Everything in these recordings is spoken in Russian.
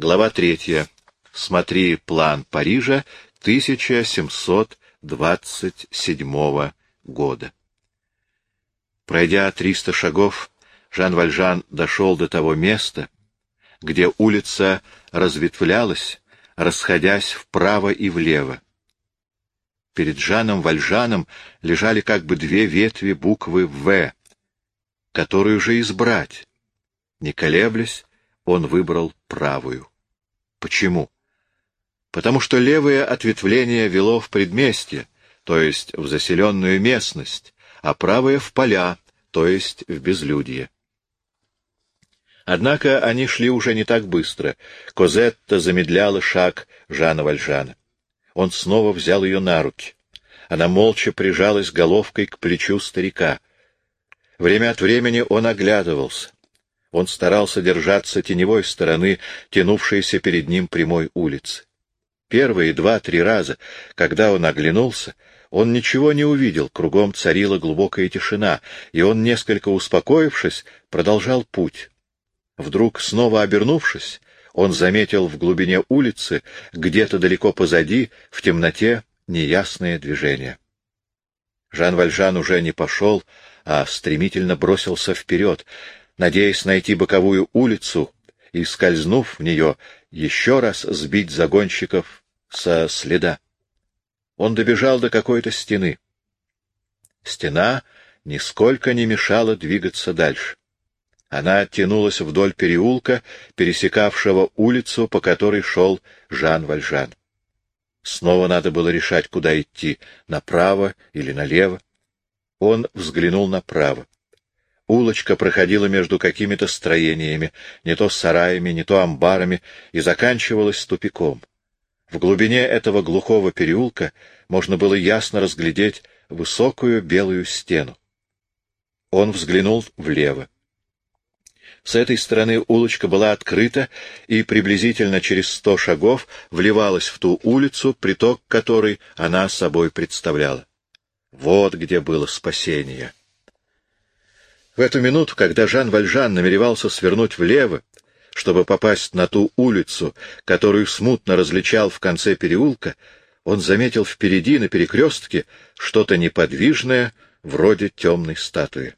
Глава третья. Смотри план Парижа 1727 года. Пройдя триста шагов, Жан Вальжан дошел до того места, где улица разветвлялась, расходясь вправо и влево. Перед Жаном Вальжаном лежали как бы две ветви буквы «В», которую же избрать. Не колеблясь, он выбрал правую. Почему? Потому что левое ответвление вело в предместье, то есть в заселенную местность, а правое — в поля, то есть в безлюдье. Однако они шли уже не так быстро. Козетта замедляла шаг Жана Вальжана. Он снова взял ее на руки. Она молча прижалась головкой к плечу старика. Время от времени он оглядывался. Он старался держаться теневой стороны, тянувшейся перед ним прямой улицы. Первые два-три раза, когда он оглянулся, он ничего не увидел, кругом царила глубокая тишина, и он, несколько успокоившись, продолжал путь. Вдруг, снова обернувшись, он заметил в глубине улицы, где-то далеко позади, в темноте, неясное движение. Жан Вальжан уже не пошел, а стремительно бросился вперед, надеясь найти боковую улицу и, скользнув в нее, еще раз сбить загонщиков со следа. Он добежал до какой-то стены. Стена нисколько не мешала двигаться дальше. Она тянулась вдоль переулка, пересекавшего улицу, по которой шел Жан Вальжан. Снова надо было решать, куда идти, направо или налево. Он взглянул направо. Улочка проходила между какими-то строениями, не то сараями, не то амбарами, и заканчивалась тупиком. В глубине этого глухого переулка можно было ясно разглядеть высокую белую стену. Он взглянул влево. С этой стороны улочка была открыта, и приблизительно через сто шагов вливалась в ту улицу, приток которой она собой представляла. Вот где было спасение. В эту минуту, когда Жан Вальжан намеревался свернуть влево, чтобы попасть на ту улицу, которую смутно различал в конце переулка, он заметил впереди, на перекрестке, что-то неподвижное, вроде темной статуи.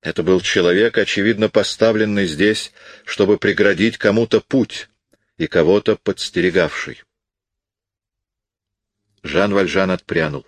Это был человек, очевидно поставленный здесь, чтобы преградить кому-то путь и кого-то подстерегавший. Жан Вальжан отпрянул.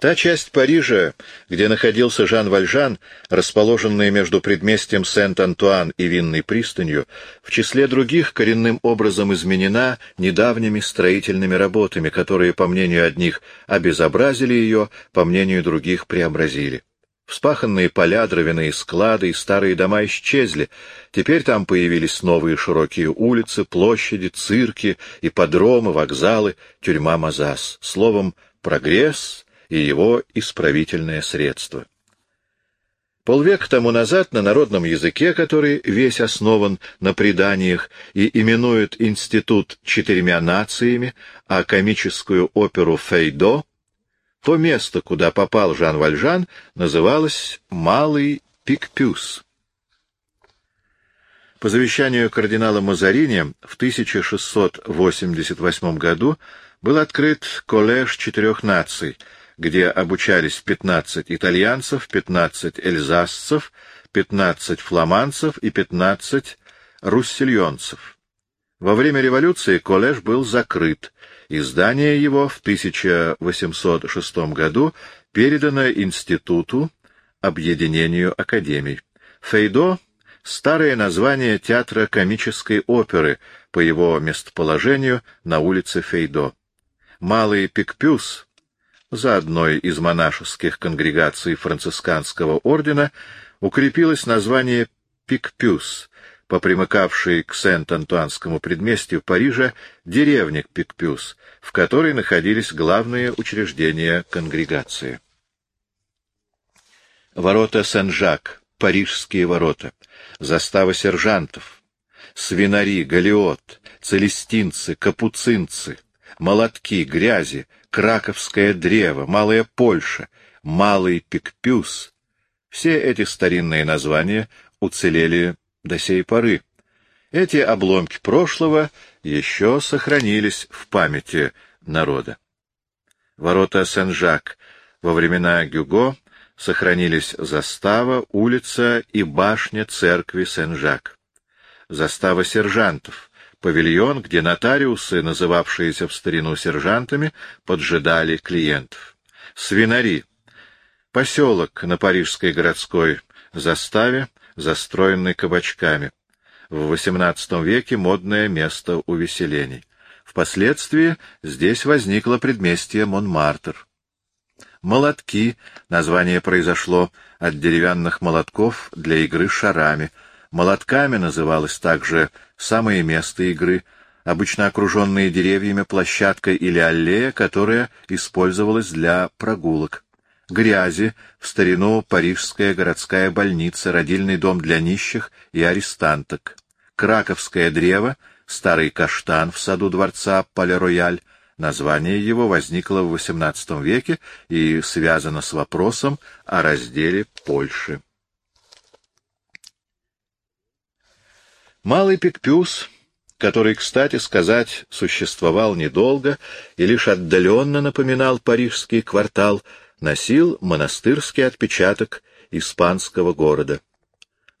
Та часть Парижа, где находился Жан Вальжан, расположенная между предместьем Сент-Антуан и Винной пристанью, в числе других коренным образом изменена недавними строительными работами, которые, по мнению одних, обезобразили ее, по мнению других, преобразили. Вспаханные поля, дровяные склады и старые дома исчезли. Теперь там появились новые широкие улицы, площади, цирки, ипподромы, вокзалы, тюрьма Мазас. Словом, прогресс и его исправительное средство. Полвека тому назад на народном языке, который весь основан на преданиях и именует институт четырьмя нациями, а комическую оперу «Фейдо», то место, куда попал Жан Вальжан, называлось «Малый Пикпюс». По завещанию кардинала Мазарини в 1688 году был открыт коллеж четырех наций — где обучались 15 итальянцев, 15 эльзасцев, 15 фламандцев и 15 руссельонцев. Во время революции коллеж был закрыт, и здание его в 1806 году передано Институту объединению академий. Фейдо — старое название театра комической оперы по его местоположению на улице Фейдо. Малый Пикпюс за одной из монашеских конгрегаций францисканского ордена укрепилось название Пикпюс, по примыкавшей к Сент-Антуанскому предместью Парижа деревне Пикпюс, в которой находились главные учреждения конгрегации. Ворота Сен-Жак, Парижские ворота, застава сержантов, свинари, галиот, целестинцы, капуцинцы, молотки, грязи, Краковское древо, Малая Польша, Малый Пикпюс — все эти старинные названия уцелели до сей поры, Эти обломки прошлого еще сохранились в памяти народа. Ворота Сен-Жак во времена Гюго сохранились застава, улица и башня церкви Сен-Жак. Застава сержантов, павильон, где нотариусы, называвшиеся в старину сержантами, поджидали клиентов. Свинари. Поселок на Парижской городской заставе, застроенный кабачками. В XVIII веке модное место увеселений. Впоследствии здесь возникло предместье Монмартр. Молотки, название произошло от деревянных молотков для игры шарами. Молотками называлось также самое место игры, обычно окруженные деревьями площадка или аллея, которая использовалась для прогулок. Грязи, в старину парижская городская больница, родильный дом для нищих и арестанток. Краковское древо, старый каштан в саду дворца Пале-Рояль, Название его возникло в XVIII веке и связано с вопросом о разделе Польши. Малый Пикпюс, который, кстати сказать, существовал недолго и лишь отдаленно напоминал парижский квартал, носил монастырский отпечаток испанского города.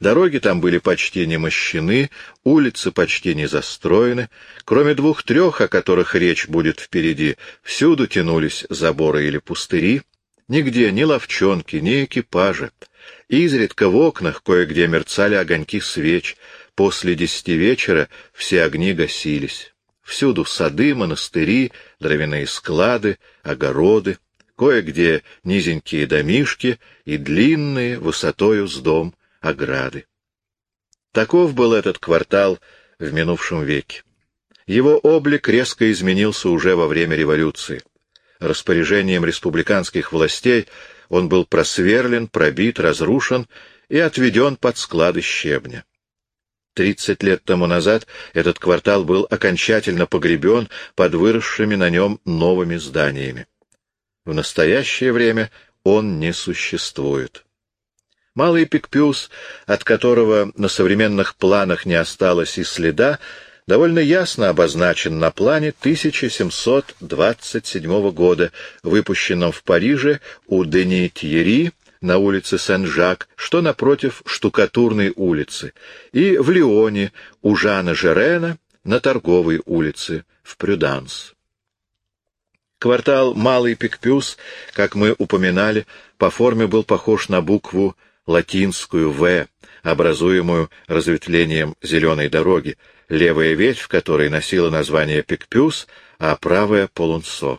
Дороги там были почти не мощены, улицы почти не застроены. Кроме двух-трех, о которых речь будет впереди, всюду тянулись заборы или пустыри. Нигде ни ловчонки, ни экипажа. Изредка в окнах кое-где мерцали огоньки свеч. После десяти вечера все огни гасились. Всюду сады, монастыри, дровяные склады, огороды, кое-где низенькие домишки и длинные, высотою с дом, ограды. Таков был этот квартал в минувшем веке. Его облик резко изменился уже во время революции. Распоряжением республиканских властей он был просверлен, пробит, разрушен и отведен под склады щебня. Тридцать лет тому назад этот квартал был окончательно погребен под выросшими на нем новыми зданиями. В настоящее время он не существует. Малый Пикпюс, от которого на современных планах не осталось и следа, довольно ясно обозначен на плане 1727 года, выпущенном в Париже у Дени Тьерри на улице Сен-Жак, что напротив штукатурной улицы, и в Лионе у Жана Жерена на торговой улице в Прюданс. Квартал Малый Пикпюс, как мы упоминали, по форме был похож на букву латинскую «В», образуемую разветвлением зеленой дороги, левая ветвь которой носила название Пикпюс, а правая — Полунсо.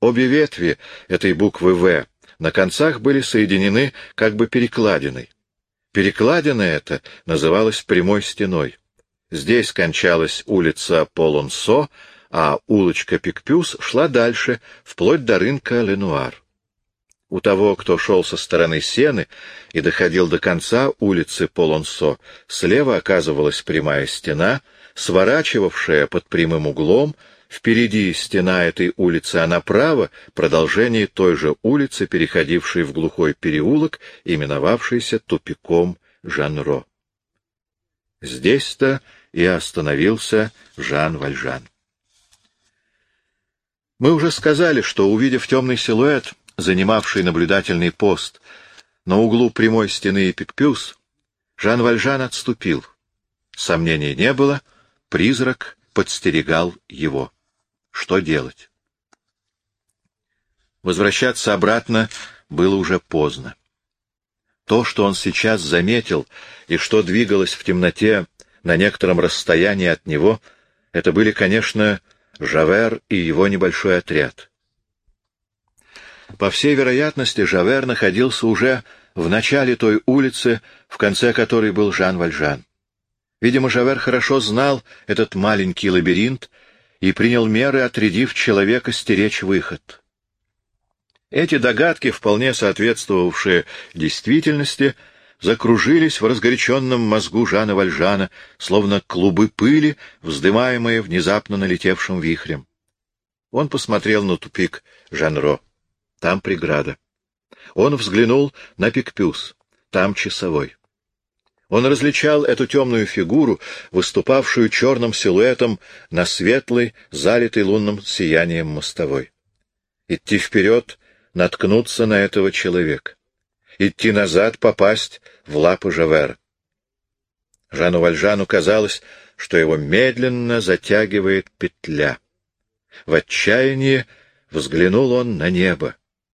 Обе ветви этой буквы «В» на концах были соединены как бы перекладиной. Перекладина эта называлась прямой стеной. Здесь кончалась улица Полунсо, а улочка Пикпюс шла дальше, вплоть до рынка Ленуар. У того, кто шел со стороны Сены и доходил до конца улицы Полонсо, слева оказывалась прямая стена, сворачивавшая под прямым углом, впереди стена этой улицы, а направо — продолжение той же улицы, переходившей в глухой переулок, именовавшийся тупиком Жанро. Здесь-то и остановился Жан Вальжан. Мы уже сказали, что, увидев темный силуэт, занимавший наблюдательный пост на углу прямой стены Эпикпюс, Жан Вальжан отступил. Сомнений не было, призрак подстерегал его. Что делать? Возвращаться обратно было уже поздно. То, что он сейчас заметил и что двигалось в темноте на некотором расстоянии от него, это были, конечно, Жавер и его небольшой отряд. По всей вероятности, Жавер находился уже в начале той улицы, в конце которой был Жан Вальжан. Видимо, Жавер хорошо знал этот маленький лабиринт и принял меры, отрядив человека стеречь выход. Эти догадки, вполне соответствовавшие действительности, закружились в разгоряченном мозгу Жана Вальжана, словно клубы пыли, вздымаемые внезапно налетевшим вихрем. Он посмотрел на тупик Жанро. Там преграда. Он взглянул на Пикпюс. Там часовой. Он различал эту темную фигуру, выступавшую черным силуэтом на светлой, залитой лунным сиянием мостовой. Идти вперед, наткнуться на этого человека. Идти назад, попасть в лапы Жавера. Жану Вальжану казалось, что его медленно затягивает петля. В отчаянии взглянул он на небо.